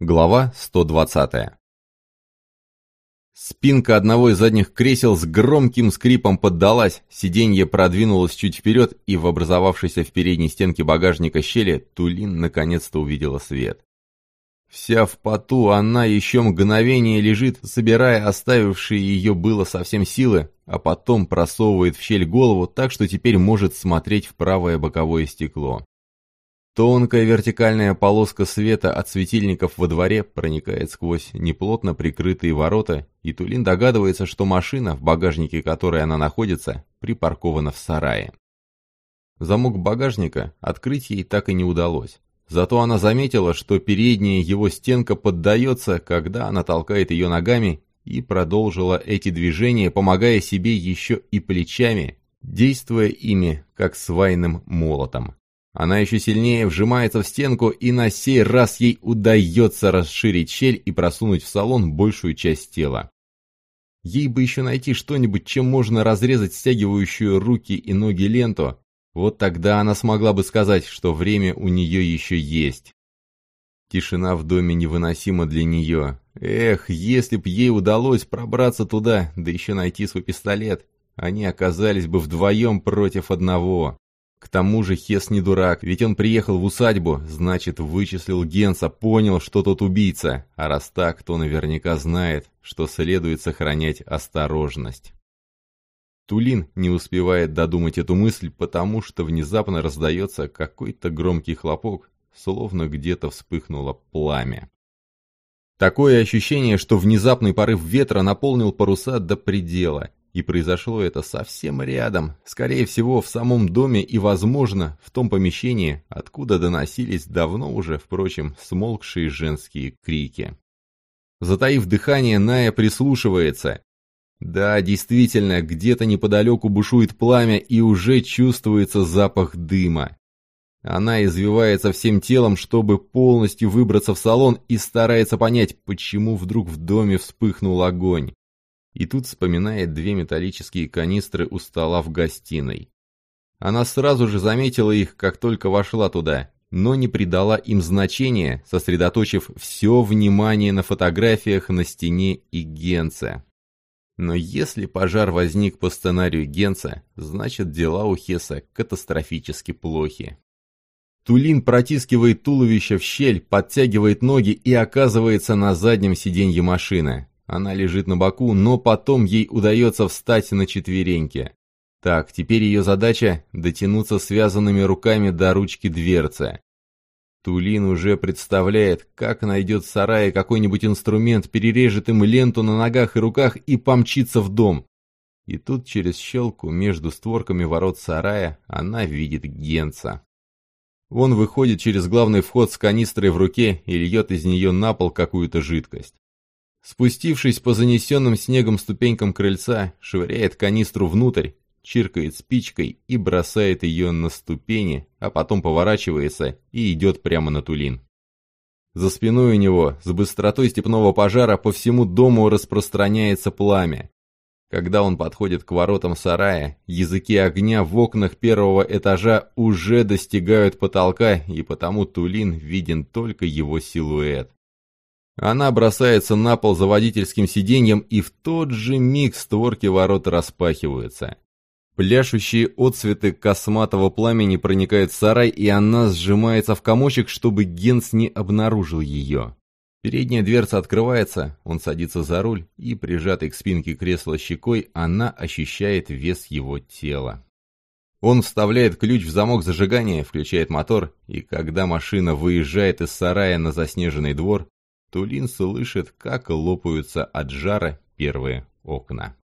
Глава 120 Спинка одного из задних кресел с громким скрипом поддалась, сиденье продвинулось чуть вперед, и в образовавшейся в передней стенке багажника щели Тулин наконец-то увидела свет. Вся в поту, она еще мгновение лежит, собирая оставившие ее было совсем силы, а потом просовывает в щель голову так, что теперь может смотреть в правое боковое стекло. Тонкая вертикальная полоска света от светильников во дворе проникает сквозь неплотно прикрытые ворота, и Тулин догадывается, что машина, в багажнике которой она находится, припаркована в сарае. Замок багажника открыть ей так и не удалось. Зато она заметила, что передняя его стенка поддается, когда она толкает ее ногами, и продолжила эти движения, помогая себе еще и плечами, действуя ими, как свайным молотом. Она еще сильнее вжимается в стенку, и на сей раз ей удается расширить щель и просунуть в салон большую часть тела. Ей бы еще найти что-нибудь, чем можно разрезать стягивающую руки и ноги ленту. Вот тогда она смогла бы сказать, что время у нее еще есть. Тишина в доме невыносима для нее. Эх, если б ей удалось пробраться туда, да еще найти свой пистолет, они оказались бы вдвоем против одного. К тому же Хес не дурак, ведь он приехал в усадьбу, значит, вычислил Генса, понял, что тот убийца, а раз так, то наверняка знает, что следует сохранять осторожность. Тулин не успевает додумать эту мысль, потому что внезапно раздается какой-то громкий хлопок, словно где-то вспыхнуло пламя. Такое ощущение, что внезапный порыв ветра наполнил паруса до предела, и произошло это совсем рядом, скорее всего, в самом доме и, возможно, в том помещении, откуда доносились давно уже, впрочем, смолкшие женские крики. Затаив дыхание, Ная прислушивается. Да, действительно, где-то неподалеку бушует пламя и уже чувствуется запах дыма. Она извивается всем телом, чтобы полностью выбраться в салон и старается понять, почему вдруг в доме вспыхнул огонь. И тут вспоминает две металлические канистры у стола в гостиной. Она сразу же заметила их, как только вошла туда, но не придала им значения, сосредоточив все внимание на фотографиях на стене и Генце. Но если пожар возник по сценарию Генца, значит дела у Хеса катастрофически плохи. Тулин протискивает туловище в щель, подтягивает ноги и оказывается на заднем сиденье машины. Она лежит на боку, но потом ей удается встать на четвереньки. Так, теперь ее задача – дотянуться связанными руками до ручки дверцы. Тулин уже представляет, как найдет в сарае какой-нибудь инструмент, перережет им ленту на ногах и руках и помчится в дом. И тут через щелку между створками ворот сарая она видит Генца. Он выходит через главный вход с канистрой в руке и льет из нее на пол какую-то жидкость. Спустившись по занесенным снегом ступенькам крыльца, швыряет канистру внутрь, чиркает спичкой и бросает ее на ступени, а потом поворачивается и идет прямо на Тулин. За спиной у него, с быстротой степного пожара, по всему дому распространяется пламя. Когда он подходит к воротам сарая, языки огня в окнах первого этажа уже достигают потолка, и потому Тулин виден только его силуэт. Она бросается на пол за водительским сиденьем, и в тот же миг створки ворот распахиваются. Пляшущие отцветы косматого пламени проникают в сарай, и она сжимается в комочек, чтобы Генс не обнаружил ее. Передняя дверца открывается, он садится за руль, и, прижатый к спинке кресла щекой, она ощущает вес его тела. Он вставляет ключ в замок зажигания, включает мотор, и когда машина выезжает из сарая на заснеженный двор, Тулин слышит, как лопаются от жара первые окна.